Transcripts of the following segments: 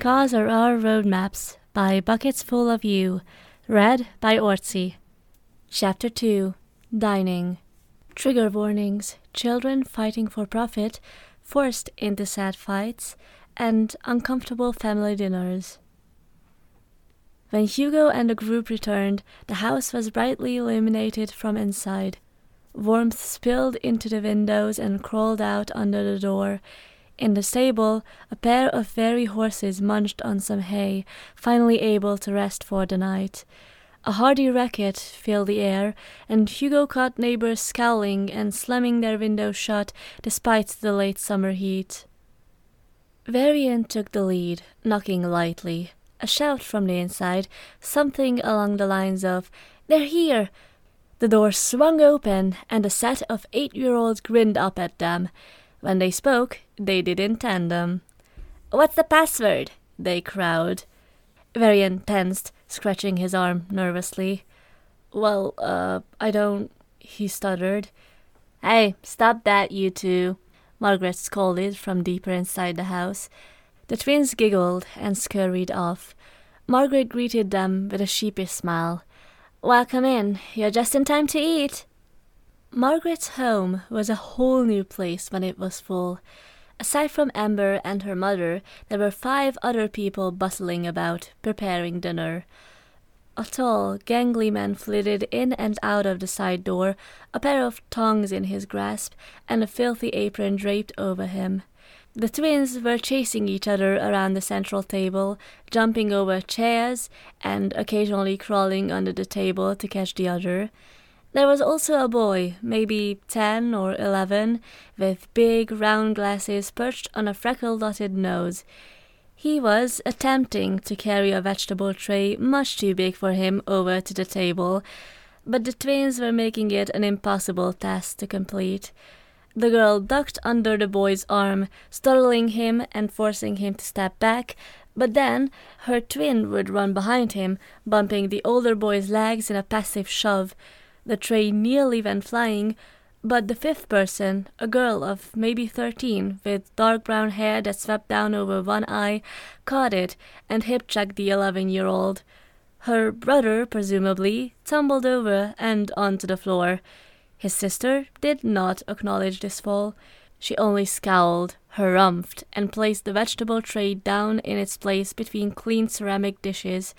Scars Are Our Roadmaps by Buckets Full of You. Read by Ortsy. Chapter 2 Dining. Trigger warnings, children fighting for profit, forced into sad fights, and uncomfortable family dinners. When Hugo and the group returned, the house was brightly illuminated from inside. Warmth spilled into the windows and crawled out under the door. In the stable, a pair of weary horses munched on some hay, finally able to rest for the night. A hearty racket filled the air, and Hugo caught neighbors scowling and slamming their windows shut despite the late summer heat. Varian took the lead, knocking lightly. A shout from the inside, something along the lines of, They're here! The door swung open, and a set of eight year olds grinned up at them. When they spoke, they did in tandem. What's the password? they crowed. Varian tensed, scratching his arm nervously. Well, uh, I don't. he stuttered. Hey, stop that, you two, Margaret scolded from deeper inside the house. The twins giggled and scurried off. Margaret greeted them with a sheepish smile. Welcome in. You're just in time to eat. Margaret's home was a whole new place when it was full. Aside from Amber and her mother, there were five other people bustling about, preparing dinner. A tall, gangly man flitted in and out of the side door, a pair of tongs in his grasp, and a filthy apron draped over him. The twins were chasing each other around the central table, jumping over chairs, and occasionally crawling under the table to catch the other. There was also a boy, maybe ten or eleven, with big round glasses perched on a freckle dotted nose. He was attempting to carry a vegetable tray much too big for him over to the table, but the twins were making it an impossible task to complete. The girl ducked under the boy's arm, startling him and forcing him to step back, but then her twin would run behind him, bumping the older boy's legs in a passive shove. The tray nearly went flying, but the fifth person, a girl of maybe thirteen, with dark brown hair that swept down over one eye, caught it and hip checked the eleven year old. Her brother, presumably, tumbled over and onto the floor. His sister did not acknowledge this fall. She only scowled, harumphed, and placed the vegetable tray down in its place between clean ceramic dishes.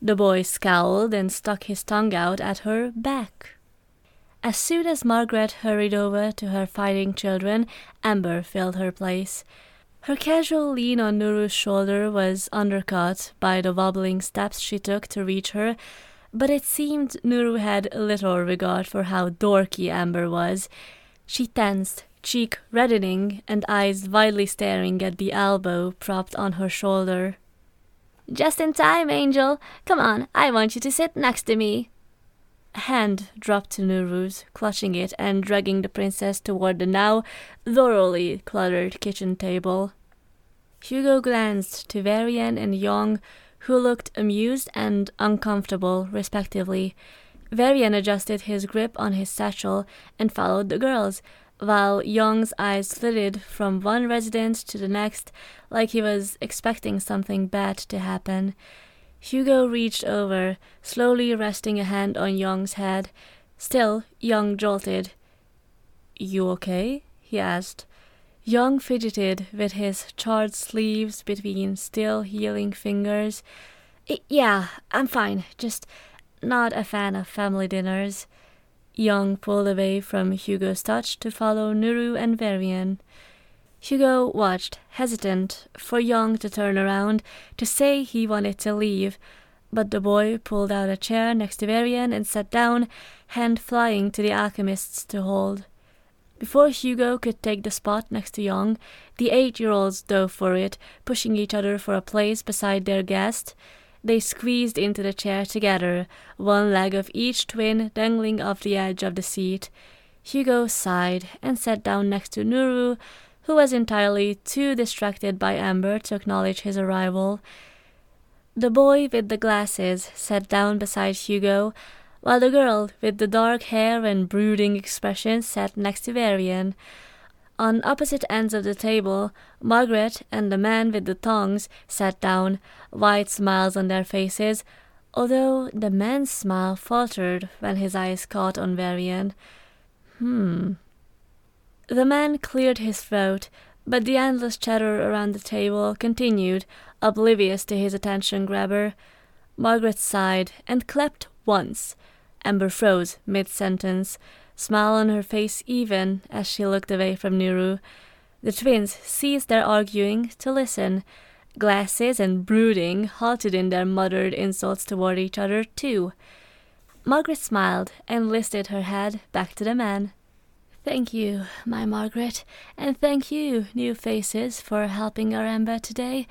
The boy scowled and stuck his tongue out at her back. As soon as Margaret hurried over to her fighting children, Amber filled her place. Her casual lean on Nuru's shoulder was undercut by the wobbling steps she took to reach her, but it seemed Nuru had little regard for how dorky Amber was. She tensed, cheek reddening and eyes wildly staring at the elbow propped on her shoulder. Just in time, Angel. Come on, I want you to sit next to me. A hand dropped to Nuru's, clutching it and dragging the princess toward the now thoroughly cluttered kitchen table. Hugo glanced to Varian and Yong, who looked amused and uncomfortable, respectively. Varian adjusted his grip on his satchel and followed the girls, while Yong's eyes flitted from one resident to the next like he was expecting something bad to happen. Hugo reached over, slowly resting a hand on Yong's head. Still, Yong jolted. You okay? he asked. Yong fidgeted with his charred sleeves between still healing fingers. Yeah, I'm fine. Just not a fan of family dinners. Yong pulled away from Hugo's touch to follow Nuru and Varian. Hugo watched, hesitant, for Yong to turn around to say he wanted to leave, but the boy pulled out a chair next to Varian and sat down, hand flying to the alchemist's to hold. Before Hugo could take the spot next to Yong, the eight year olds dove for it, pushing each other for a place beside their guest. They squeezed into the chair together, one leg of each twin dangling off the edge of the seat. Hugo sighed and sat down next to Nuru, who was entirely too distracted by Amber to acknowledge his arrival. The boy with the glasses sat down beside Hugo, while the girl with the dark hair and brooding expression sat next to Varian. On opposite ends of the table, Margaret and the man with the tongs sat down, wide smiles on their faces, although the man's smile faltered when his eyes caught on Varian. Hmm. The man cleared his throat, but the endless chatter around the table continued, oblivious to his attention grabber. Margaret sighed and clapped once. Amber froze mid sentence, smile on her face even as she looked away from Nuru. The twins ceased their arguing to listen. Glasses and brooding halted in their muttered insults toward each other, too. Margaret smiled and lifted her head back to the man. Thank you, my Margaret, and thank you, new faces, for helping our Amber today.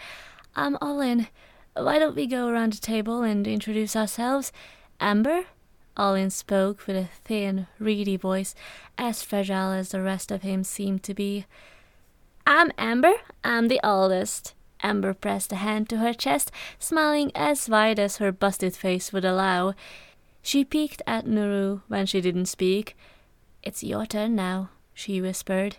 I'm all in. Why don't we go around the table and introduce ourselves? Amber? Olin spoke with a thin, reedy voice, as fragile as the rest of him seemed to be. I'm Amber. I'm the oldest. Amber pressed a hand to her chest, smiling as wide as her busted face would allow. She peeked at Nuru when she didn't speak. It's your turn now, she whispered.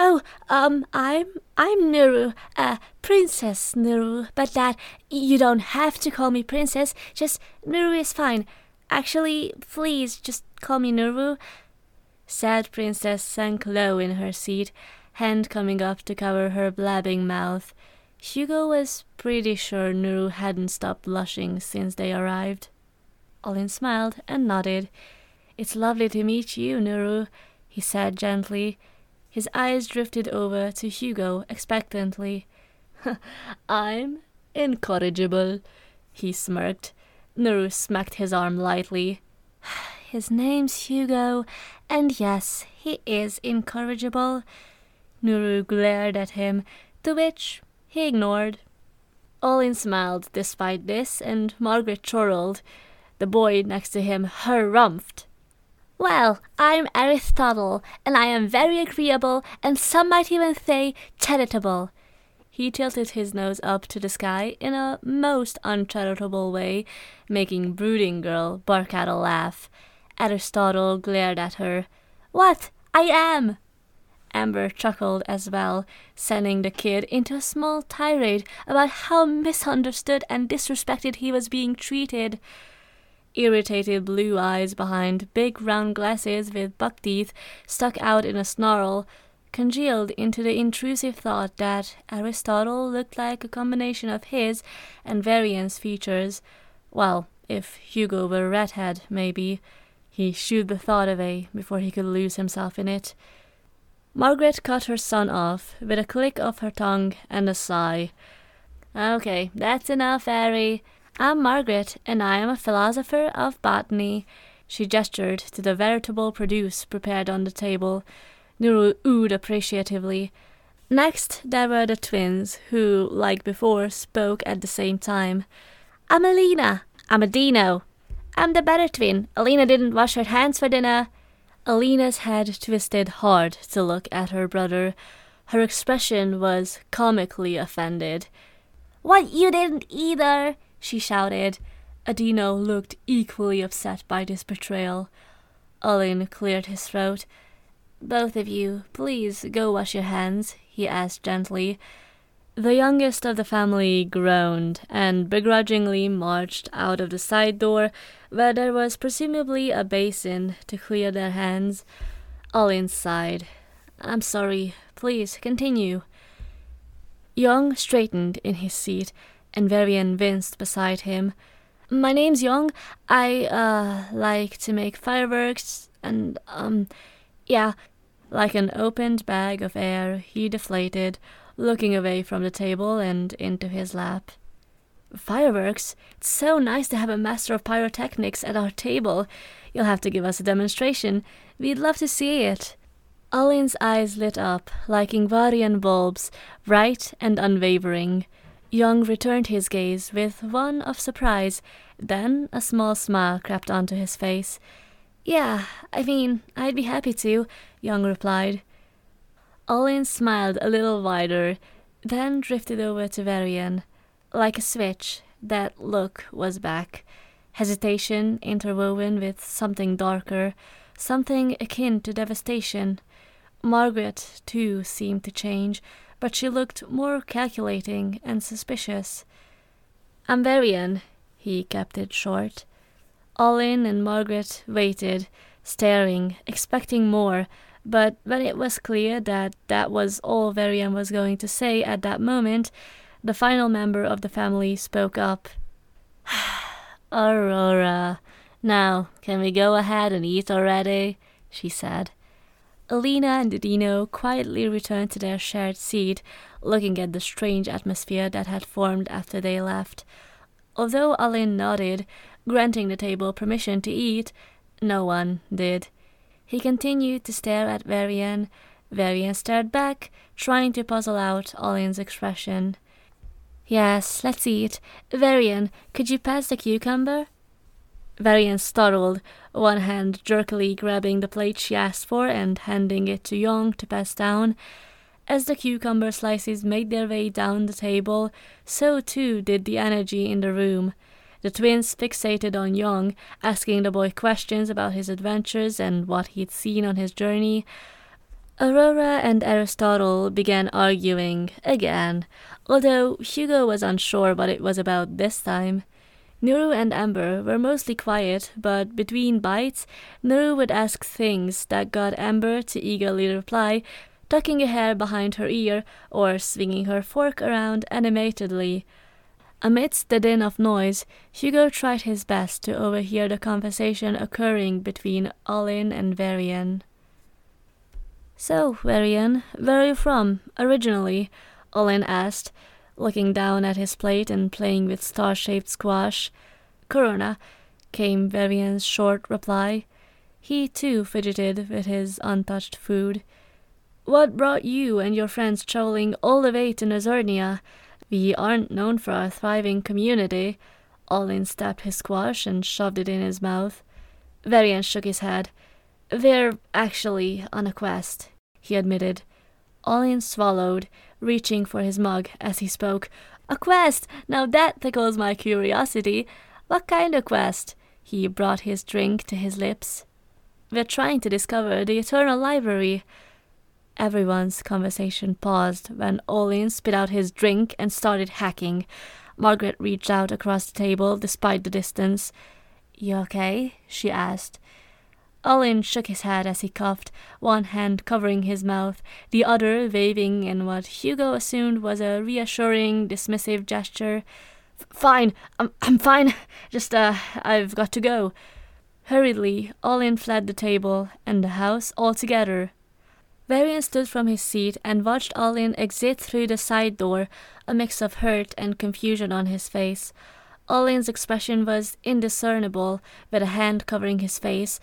Oh, um, I'm I'm Nuru, uh, Princess Nuru, but that you don't have to call me princess. Just Nuru is fine. Actually, please just call me Nuru. Sad Princess sank low in her seat, hand coming up to cover her blabbing mouth. Hugo was pretty sure Nuru hadn't stopped blushing since they arrived. Olin smiled and nodded. It's lovely to meet you, Nuru, he said gently. His eyes drifted over to Hugo expectantly. I'm incorrigible, he smirked. Nuru smacked his arm lightly. His name's Hugo, and yes, he is incorrigible. Nuru glared at him, to which he ignored. Olin smiled despite this, and Margaret chortled. The boy next to him harumphed. Well, I'm Aristotle, and I am very agreeable, and some might even say charitable. He tilted his nose up to the sky in a most uncharitable way, making Brooding Girl bark out a laugh. Aristotle glared at her. What? I am! Amber chuckled as well, sending the kid into a small tirade about how misunderstood and disrespected he was being treated. Irritated blue eyes behind big round glasses with buck teeth stuck out in a snarl congealed into the intrusive thought that Aristotle looked like a combination of his and Varian's features. Well, if Hugo were a redhead, maybe. He shooed the thought away before he could lose himself in it. Margaret cut her son off with a click of her tongue and a sigh. Okay, that's enough, Harry. I'm Margaret, and I am a philosopher of botany. She gestured to the veritable produce prepared on the table. Nuru oohed appreciatively. Next, there were the twins, who, like before, spoke at the same time. I'm Alina. I'm a Dino. I'm the better twin. Alina didn't wash her hands for dinner. Alina's head twisted hard to look at her brother. Her expression was comically offended. What, you didn't either? she shouted. Adino looked equally upset by this betrayal. Olin cleared his throat. Both of you, please go wash your hands, he asked gently. The youngest of the family groaned and begrudgingly marched out of the side door, where there was presumably a basin to clear their hands. Olin sighed. I'm sorry. Please continue. Yong straightened in his seat, and Varian winced beside him. My name's Yong. I, uh, like to make fireworks, and, um, yeah, like an opened bag of air, he deflated, looking away from the table and into his lap. Fireworks? It's so nice to have a master of pyrotechnics at our table. You'll have to give us a demonstration. We'd love to see it. Olin's eyes lit up like Ingvarian bulbs, bright and unwavering. Yong returned his gaze with one of surprise, then a small smile crept onto his face. Yeah, I mean, I'd be happy to, Yong replied. Olin smiled a little wider, then drifted over to Varian. Like a switch, that look was back. Hesitation interwoven with something darker, something akin to devastation. Margaret, too, seemed to change, but she looked more calculating and suspicious. I'm Varian, he kept it short. Olin and Margaret waited, staring, expecting more, but when it was clear that that was all Varian was going to say at that moment, the final member of the family spoke up. Aurora, now can we go ahead and eat already? she said. Alina and Dino quietly returned to their shared seat, looking at the strange atmosphere that had formed after they left. Although Olin nodded, granting the table permission to eat, no one did. He continued to stare at Varian. Varian stared back, trying to puzzle out Olin's expression. Yes, let's eat. Varian, could you pass the cucumber? Varian startled, one hand jerkily grabbing the plate she asked for and handing it to Yong to pass down. As the cucumber slices made their way down the table, so too did the energy in the room. The twins fixated on Yong, asking the boy questions about his adventures and what he'd seen on his journey. Aurora and Aristotle began arguing again, although Hugo was unsure what it was about this time. Nuru and Amber were mostly quiet, but between bites, Nuru would ask things that got Amber to eagerly reply, tucking a hair behind her ear or swinging her fork around animatedly. Amidst the din of noise, Hugo tried his best to overhear the conversation occurring between Olin and Varian. So, Varian, where are you from, originally? Olin asked, looking down at his plate and playing with star shaped squash. Corona, came Varian's short reply. He too fidgeted with his untouched food. What brought you and your friends traveling all the way to Nazurnia? We aren't known for our thriving community. Olin stabbed his squash and shoved it in his mouth. Varian shook his head. We're actually on a quest, he admitted. Olin swallowed, reaching for his mug as he spoke. A quest! Now that tickles my curiosity. What kind of quest? He brought his drink to his lips. We're trying to discover the Eternal Library. Everyone's conversation paused when Olin spit out his drink and started hacking. Margaret reached out across the table despite the distance. You okay? she asked. Olin shook his head as he coughed, one hand covering his mouth, the other waving in what Hugo assumed was a reassuring, dismissive gesture. Fine, I'm, I'm fine. Just, uh, I've got to go. Hurriedly, Olin fled the table and the house altogether. Varian stood from his seat and watched Olin exit through the side door, a mix of hurt and confusion on his face. Olin's expression was indiscernible, with a hand covering his face,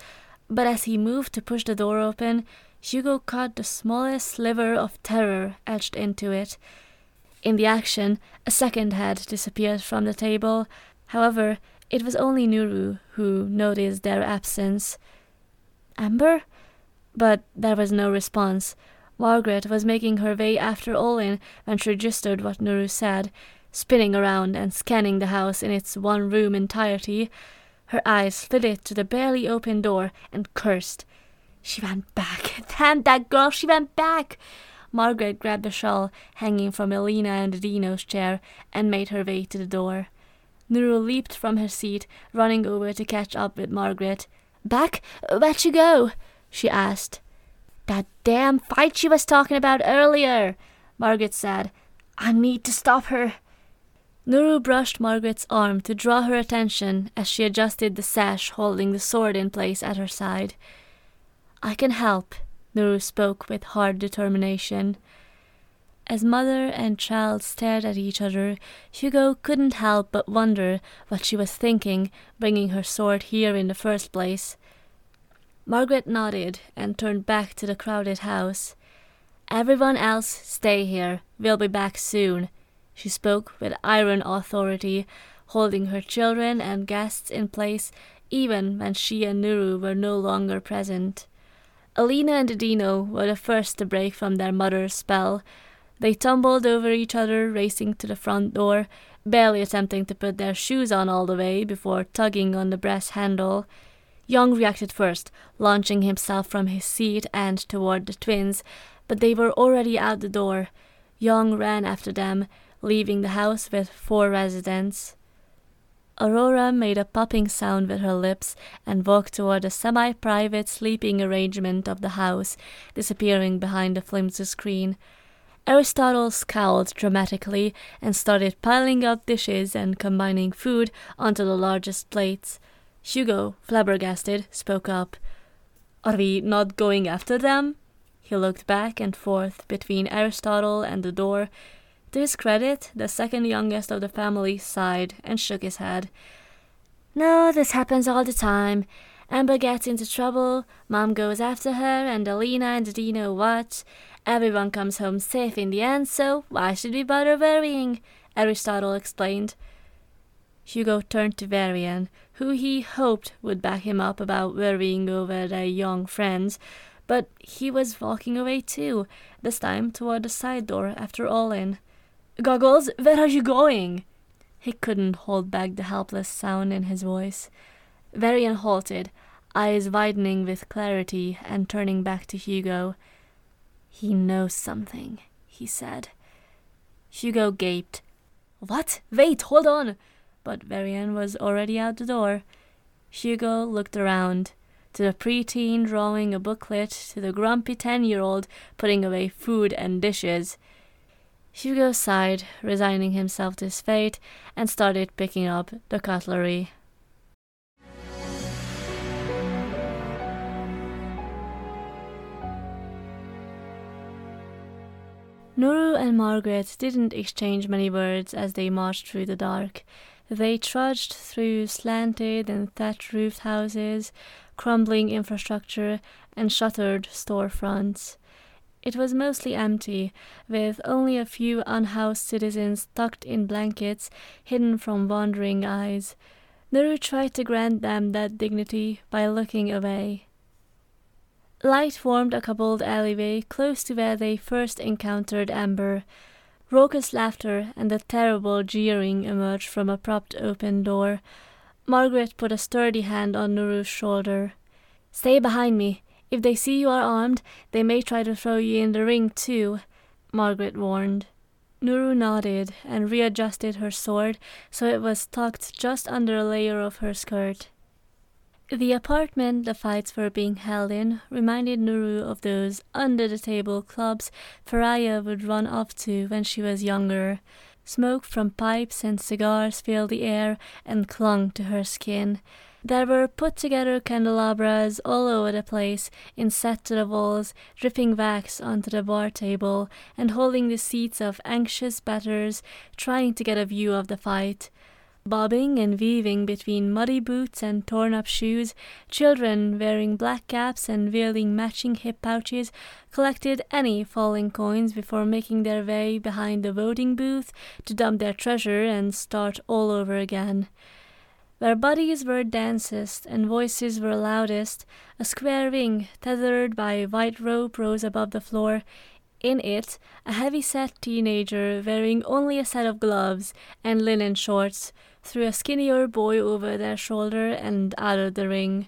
but as he moved to push the door open, Hugo caught the smallest sliver of terror etched into it. In the action, a second head disappeared from the table. However, it was only Nuru who noticed their absence. Amber? But there was no response. Margaret was making her way after Olin when she registered what Nuru said, spinning around and scanning the house in its one room entirety. Her eyes flitted to the barely open door and cursed. She went back. Damn that girl, she went back. Margaret grabbed the shawl hanging from Alina and Dino's chair and made her way to the door. Nuru leaped from her seat, running over to catch up with Margaret. Back? Where'd you go? She asked. That damn fight she was talking about earlier, Margaret said. I need to stop her. Nuru brushed Margaret's arm to draw her attention as she adjusted the sash holding the sword in place at her side. I can help, Nuru spoke with hard determination. As mother and child stared at each other, Hugo couldn't help but wonder what she was thinking, bringing her sword here in the first place. Margaret nodded and turned back to the crowded house. Everyone else, stay here. We'll be back soon. She spoke with iron authority, holding her children and guests in place even when she and Nuru were no longer present. Alina and Dino were the first to break from their mother's spell. They tumbled over each other, racing to the front door, barely attempting to put their shoes on all the way before tugging on the brass handle. Yong reacted first, launching himself from his seat and toward the twins, but they were already out the door. Yong ran after them, leaving the house with four residents. Aurora made a popping sound with her lips and walked toward the semi private sleeping arrangement of the house, disappearing behind the flimsy screen. Aristotle scowled dramatically and started piling up dishes and combining food onto the largest plates. Hugo, flabbergasted, spoke up. Are we not going after them? He looked back and forth between Aristotle and the door. To his credit, the second youngest of the family sighed and shook his head. No, this happens all the time. Amber gets into trouble, Mom goes after her, and Alina and Dino what? Everyone comes home safe in the end, so why should we bother worrying? Aristotle explained. Hugo turned to Varian, who he hoped would back him up about worrying over their young friends, but he was walking away too, this time toward the side door after Olin. Goggles, where are you going? He couldn't hold back the helpless sound in his voice. Varian halted, eyes widening with clarity and turning back to Hugo. He knows something, he said. Hugo gaped. What? Wait, hold on! But Varian was already out the door. Hugo looked around to the preteen drawing a booklet, to the grumpy ten year old putting away food and dishes. Hugo sighed, resigning himself to his fate, and started picking up the cutlery. Nuru and Margaret didn't exchange many words as they marched through the dark. They trudged through slanted and thatch roofed houses, crumbling infrastructure, and shuttered storefronts. It was mostly empty, with only a few unhoused citizens tucked in blankets, hidden from wandering eyes. Nuru tried to grant them that dignity by looking away. Light formed a cobbled alleyway close to where they first encountered Amber. Raucous laughter and a terrible jeering emerged from a propped open door. Margaret put a sturdy hand on Nuru's shoulder. Stay behind me. If they see you are armed, they may try to throw you in the ring too, Margaret warned. Nuru nodded and readjusted her sword so it was tucked just under a layer of her skirt. The apartment the fights were being held in reminded Nuru of those under the table clubs Faria would run off to when she was younger. Smoke from pipes and cigars filled the air and clung to her skin. There were put together candelabras all over the place, inset to the walls, dripping wax onto the bar table, and holding the seats of anxious betters trying to get a view of the fight. Bobbing and weaving between muddy boots and torn up shoes, children wearing black caps and wielding matching hip pouches collected any falling coins before making their way behind the voting booth to dump their treasure and start all over again. Where bodies were densest and voices were loudest, a square ring tethered by a white rope rose above the floor. In it, a heavy set teenager wearing only a set of gloves and linen shorts threw a skinnier boy over their shoulder and out of the ring.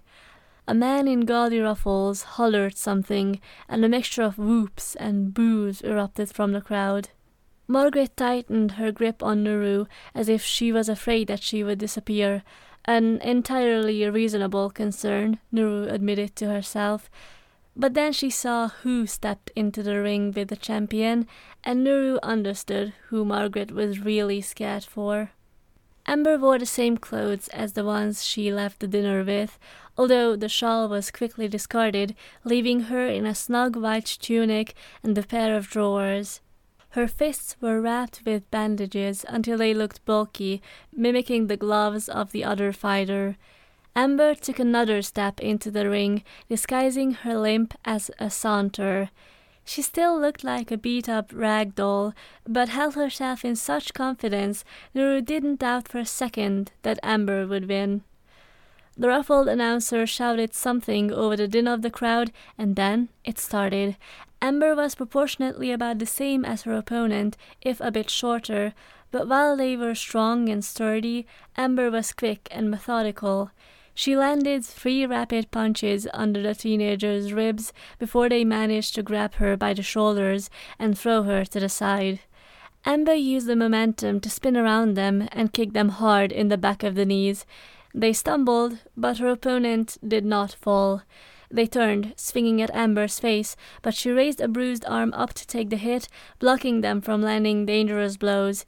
A man in gaudy ruffles hollered something, and a mixture of whoops and boos erupted from the crowd. Margaret tightened her grip on Nuru as if she was afraid that she would disappear, an entirely reasonable concern, Nuru admitted to herself. But then she saw who stepped into the ring with the champion, and Nuru understood who Margaret was really scared for. Amber wore the same clothes as the ones she left the dinner with, although the shawl was quickly discarded, leaving her in a snug white tunic and a pair of drawers. Her fists were wrapped with bandages until they looked bulky, mimicking the gloves of the other fighter. Amber took another step into the ring, disguising her limp as a saunter. She still looked like a beat up rag doll, but held herself in such confidence Nuru didn't doubt for a second that Amber would win. The ruffled announcer shouted something over the din of the crowd, and then it started. Amber was proportionately about the same as her opponent, if a bit shorter, but while they were strong and sturdy, Amber was quick and methodical. She landed three rapid punches under the teenager's ribs before they managed to grab her by the shoulders and throw her to the side. Amber used the momentum to spin around them and kick them hard in the back of the knees. They stumbled, but her opponent did not fall. They turned, swinging at Amber's face, but she raised a bruised arm up to take the hit, blocking them from landing dangerous blows.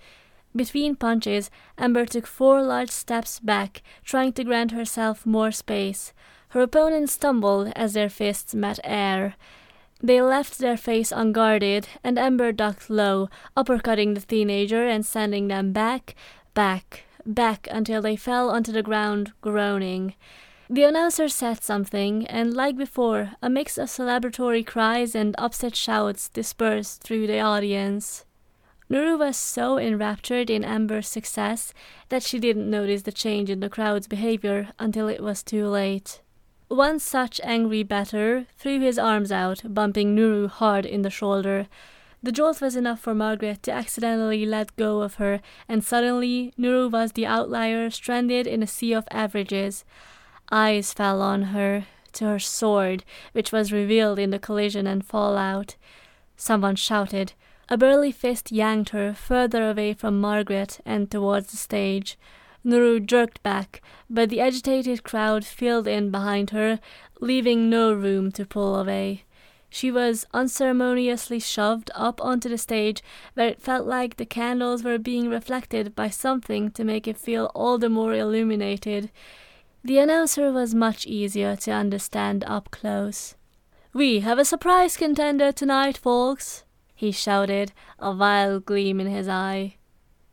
Between punches, Amber took four large steps back, trying to grant herself more space. Her opponents stumbled as their fists met air. They left their face unguarded, and Amber ducked low, uppercutting the teenager and sending them back, back, back until they fell onto the ground, groaning. The announcer said something, and like before, a mix of celebratory cries and upset shouts dispersed through the audience. Nuru was so enraptured in Amber's success that she didn't notice the change in the crowd's behavior until it was too late. One such angry batter threw his arms out, bumping Nuru hard in the shoulder. The jolt was enough for Margaret to accidentally let go of her, and suddenly Nuru was the outlier stranded in a sea of averages. Eyes fell on her, to her sword, which was revealed in the collision and fallout. Someone shouted. A burly fist yanked her further away from Margaret and towards the stage. Nuru jerked back, but the agitated crowd filled in behind her, leaving no room to pull away. She was unceremoniously shoved up onto the stage, where it felt like the candles were being reflected by something to make it feel all the more illuminated. The announcer was much easier to understand up close. We have a surprise contender tonight, folks, he shouted, a vile gleam in his eye.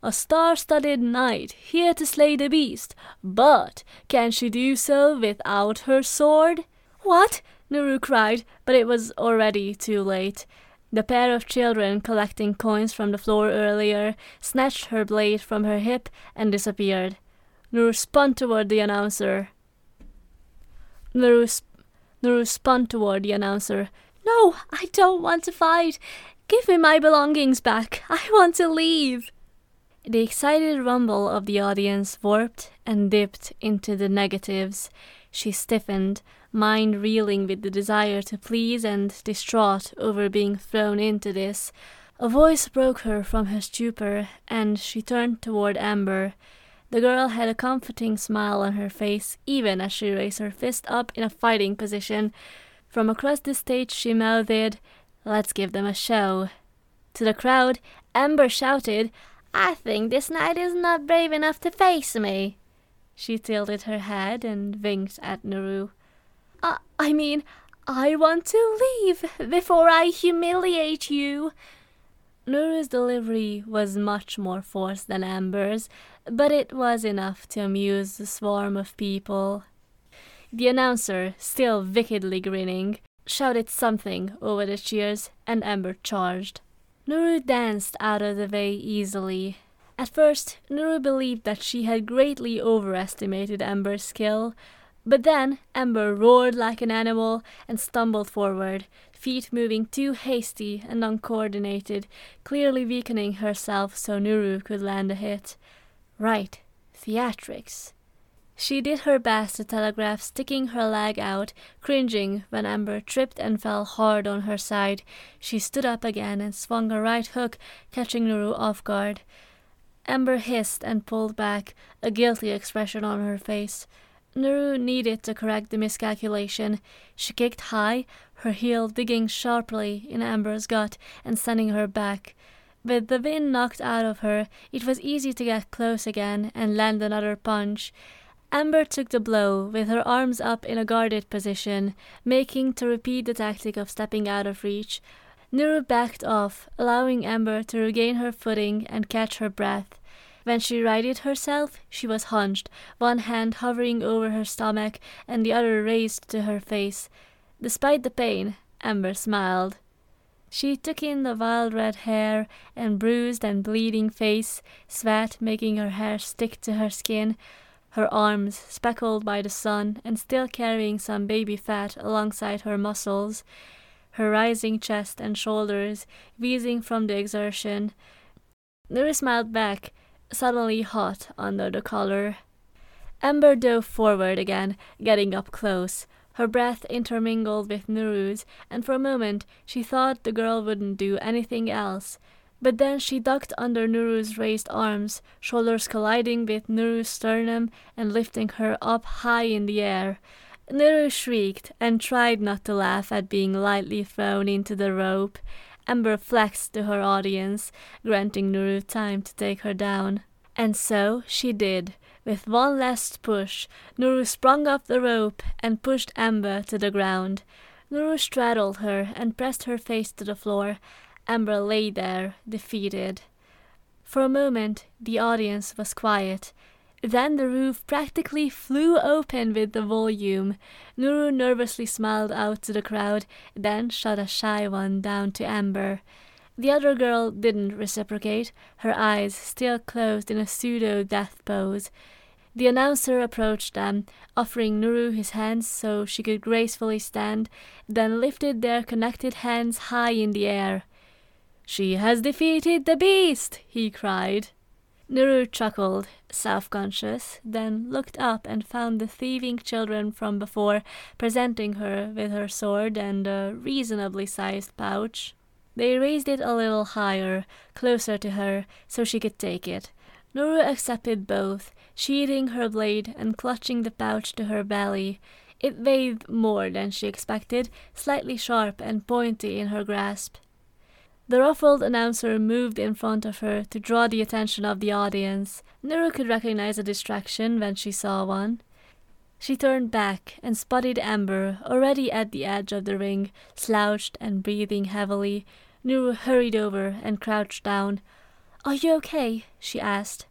A star studded knight here to slay the beast, but can she do so without her sword? What? Nuru cried, but it was already too late. The pair of children collecting coins from the floor earlier snatched her blade from her hip and disappeared. Nuru spun toward the announcer. Nuru, sp- Nuru spun toward the announcer. No, I don't want to fight. Give me my belongings back. I want to leave. The excited rumble of the audience warped and dipped into the negatives. She stiffened, mind reeling with the desire to please and distraught over being thrown into this. A voice broke her from her stupor, and she turned toward Amber. The girl had a comforting smile on her face, even as she raised her fist up in a fighting position. From across the stage, she mouthed, Let's give them a show. To the crowd, Amber shouted, I think this knight is not brave enough to face me. She tilted her head and winked at Nuru. Uh, I mean, I want to leave before I humiliate you. Nuru's delivery was much more forced than Amber's, but it was enough to amuse the swarm of people. The announcer, still wickedly grinning, shouted something over the cheers, and Amber charged. Nuru danced out of the way easily. At first, Nuru believed that she had greatly overestimated Amber's skill, but then Amber roared like an animal and stumbled forward, feet moving too hasty and uncoordinated, clearly weakening herself so Nuru could land a hit. Right, theatrics. She did her best to telegraph, sticking her leg out, cringing when Amber tripped and fell hard on her side. She stood up again and swung a right hook, catching Nuru off guard. Amber hissed and pulled back, a guilty expression on her face. Nuru needed to correct the miscalculation. She kicked high, her heel digging sharply in Amber's gut and sending her back. With the wind knocked out of her, it was easy to get close again and land another punch. Amber took the blow with her arms up in a guarded position, making to repeat the tactic of stepping out of reach. Nuru backed off, allowing Amber to regain her footing and catch her breath. When she righted herself, she was hunched, one hand hovering over her stomach and the other raised to her face. Despite the pain, Amber smiled. She took in the wild red hair and bruised and bleeding face, sweat making her hair stick to her skin, her arms speckled by the sun and still carrying some baby fat alongside her muscles, her rising chest and shoulders wheezing from the exertion. Nuru smiled back suddenly hot under the collar. Amber dove forward again, getting up close. Her breath intermingled with Nuru's, and for a moment she thought the girl wouldn't do anything else. But then she ducked under Nuru's raised arms, shoulders colliding with Nuru's sternum and lifting her up high in the air. Nuru shrieked and tried not to laugh at being lightly thrown into the rope. Amber flexed to her audience, granting Nuru time to take her down. And so she did. With one last push, Nuru sprung off the rope and pushed Amber to the ground. Nuru straddled her and pressed her face to the floor. Amber lay there, defeated. For a moment, the audience was quiet. Then the roof practically flew open with the volume. Nuru nervously smiled out to the crowd, then shot a shy one down to Amber. The other girl didn't reciprocate, her eyes still closed in a pseudo death pose. The announcer approached them, offering Nuru his hands so she could gracefully stand, then lifted their connected hands high in the air. She has defeated the beast, he cried. Nuru chuckled, self conscious, then looked up and found the thieving children from before presenting her with her sword and a reasonably sized pouch. They raised it a little higher, closer to her, so she could take it. Nuru accepted both, sheathing her blade and clutching the pouch to her belly. It weighed more than she expected, slightly sharp and pointy in her grasp. The ruffled announcer moved in front of her to draw the attention of the audience. Nuru could recognize a distraction when she saw one. She turned back and spotted Amber, already at the edge of the ring, slouched and breathing heavily. Nuru hurried over and crouched down. Are you okay? she asked.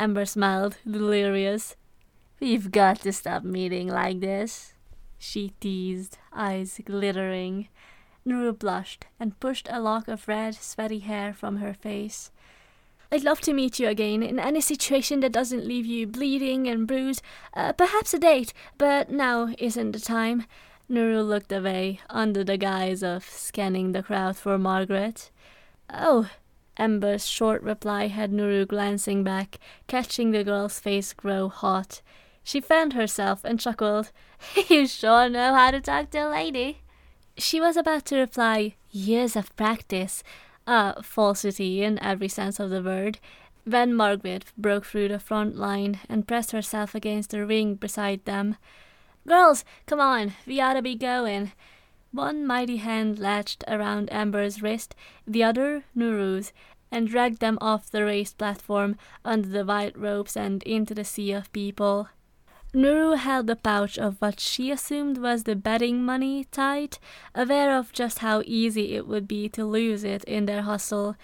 Amber smiled, delirious. We've got to stop meeting like this, she teased, eyes glittering. Nuru blushed and pushed a lock of red, sweaty hair from her face. I'd love to meet you again in any situation that doesn't leave you bleeding and bruised. Uh, perhaps a date, but now isn't the time. Nuru looked away under the guise of scanning the crowd for Margaret. Oh, Amber's short reply had Nuru glancing back, catching the girl's face grow hot. She fanned herself and chuckled. you sure know how to talk to a lady. She was about to reply, years of practice, a falsity in every sense of the word, when Margaret broke through the front line and pressed herself against the ring beside them. Girls, come on, we ought to be going. One mighty hand latched around Amber's wrist, the other Nuru's, and dragged them off the raised platform under the white ropes and into the sea of people. Nuru held the pouch of what she assumed was the betting money tight, aware of just how easy it would be to lose it in their hustle.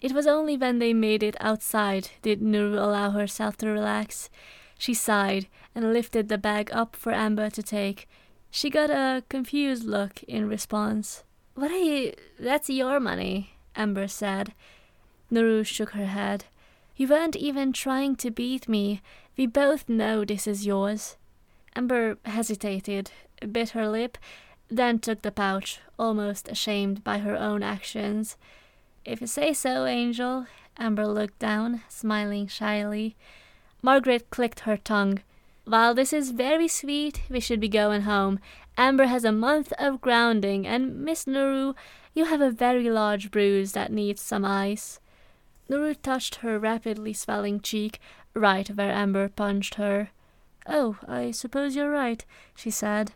It was only when they made it outside did Nuru allow herself to relax. She sighed and lifted the bag up for Amber to take. She got a confused look in response. What are you? That's your money, Amber said. Nuru shook her head. You weren't even trying to beat me. We both know this is yours. Amber hesitated, bit her lip, then took the pouch, almost ashamed by her own actions. If you say so, Angel. Amber looked down, smiling shyly. Margaret clicked her tongue. While this is very sweet, we should be going home. Amber has a month of grounding, and Miss Nuru, you have a very large bruise that needs some ice. Nuru touched her rapidly swelling cheek, right where Amber punched her. Oh, I suppose you're right, she said.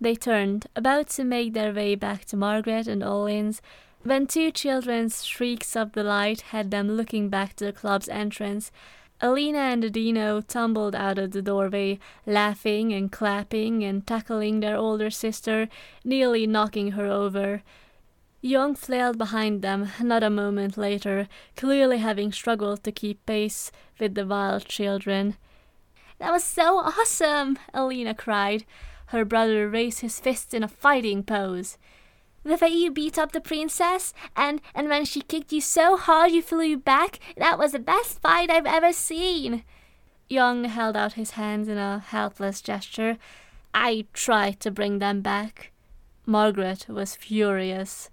They turned, about to make their way back to Margaret and Olin's, when two children's shrieks of delight had them looking back to the club's entrance. Alina and Dino tumbled out of the doorway, laughing and clapping and tackling their older sister, nearly knocking her over. Yong flailed behind them not a moment later, clearly having struggled to keep pace with the wild children. That was so awesome! Alina cried. Her brother raised his fists in a fighting pose. The way you beat up the princess, and, and when she kicked you so hard you flew back, that was the best fight I've ever seen. Yong held out his hands in a helpless gesture. I tried to bring them back. Margaret was furious.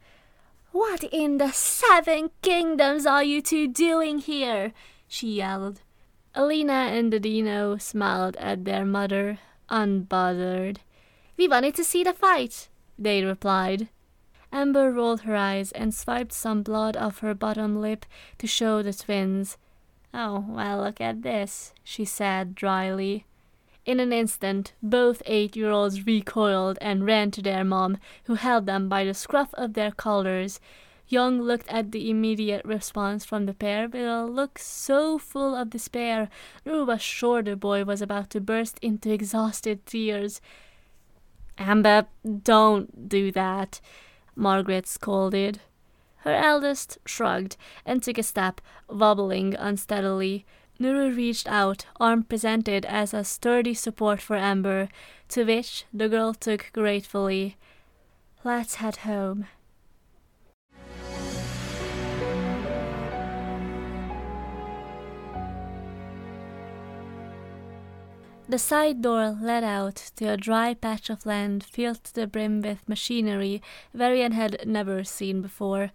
What in the seven kingdoms are you two doing here? she yelled. Alina and Dodino smiled at their mother, unbothered. We wanted to see the fight, they replied. Amber rolled her eyes and swiped some blood off her bottom lip to show the twins. Oh, well, look at this, she said dryly. In an instant, both eight year olds recoiled and ran to their mom, who held them by the scruff of their collars. Yong looked at the immediate response from the pair with a look so full of despair, Rue was sure the boy was about to burst into exhausted tears. Amber, don't do that, Margaret scolded. Her eldest shrugged and took a step, wobbling unsteadily. Nuru reached out, arm presented as a sturdy support for Amber, to which the girl took gratefully. Let's head home. The side door led out to a dry patch of land filled to the brim with machinery Varian had never seen before.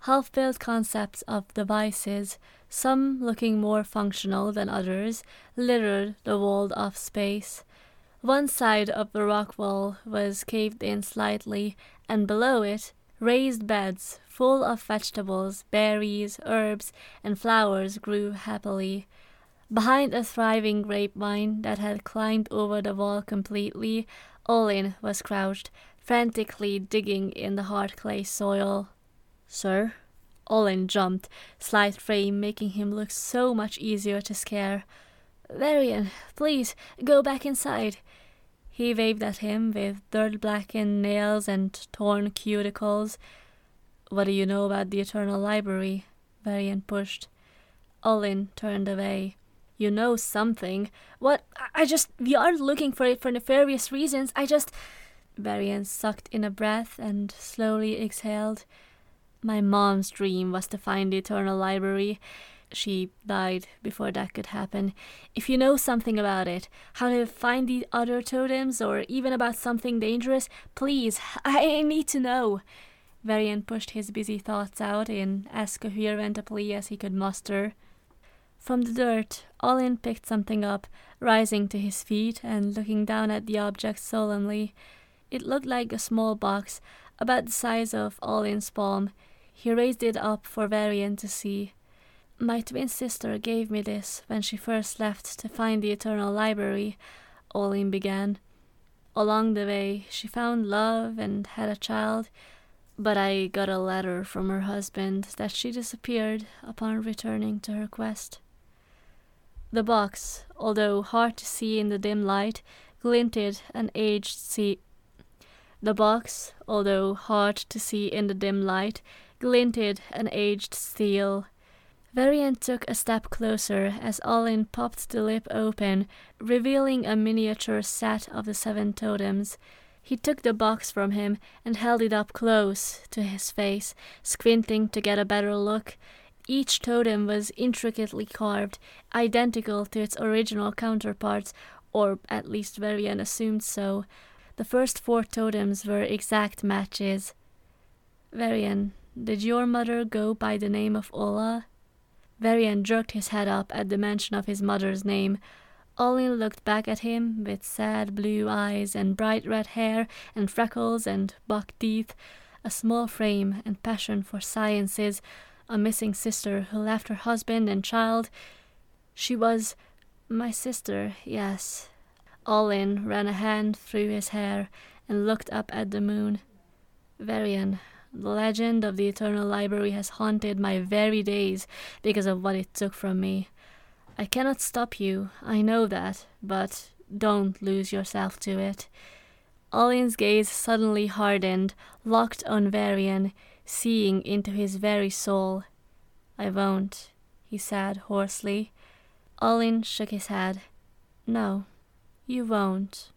Half built concepts of devices, some looking more functional than others, littered the walled off space. One side of the rock wall was caved in slightly, and below it, raised beds full of vegetables, berries, herbs, and flowers grew happily. Behind a thriving grapevine that had climbed over the wall completely, Olin was crouched, frantically digging in the hard clay soil. Sir? Olin jumped, slight frame making him look so much easier to scare. Varian, please, go back inside. He waved at him with dirt blackened nails and torn cuticles. What do you know about the Eternal Library? Varian pushed. Olin turned away. You know something. What? I just. We aren't looking for it for nefarious reasons. I just. Varian sucked in a breath and slowly exhaled. My mom's dream was to find the Eternal Library. She died before that could happen. If you know something about it, how to find the other totems, or even about something dangerous, please, I need to know. Varian pushed his busy thoughts out in as coherent a plea as he could muster. From the dirt, Olin picked something up, rising to his feet and looking down at the object solemnly. It looked like a small box, about the size of Olin's palm. He raised it up for Varian to see. My twin sister gave me this when she first left to find the Eternal Library, Olin began. Along the way, she found love and had a child, but I got a letter from her husband that she disappeared upon returning to her quest. The box, although hard to see in the dim light, glinted an aged sea. The box, although hard to see in the dim light, glinted an aged steel. Varian took a step closer as Olin popped the lip open, revealing a miniature set of the seven totems. He took the box from him and held it up close to his face, squinting to get a better look. Each totem was intricately carved, identical to its original counterparts, or at least Varian assumed so. The first four totems were exact matches. Varian, did your mother go by the name of Ulla? Varian jerked his head up at the mention of his mother's name. Olin looked back at him with sad blue eyes and bright red hair and freckles and buck teeth, a small frame and passion for sciences, a missing sister who left her husband and child. She was my sister, yes. Olin ran a hand through his hair and looked up at the moon. Varian, the legend of the Eternal Library has haunted my very days because of what it took from me. I cannot stop you, I know that, but don't lose yourself to it. Olin's gaze suddenly hardened, locked on Varian seeing into his very soul. I won't, he said hoarsely. Olin shook his head. No, you won't.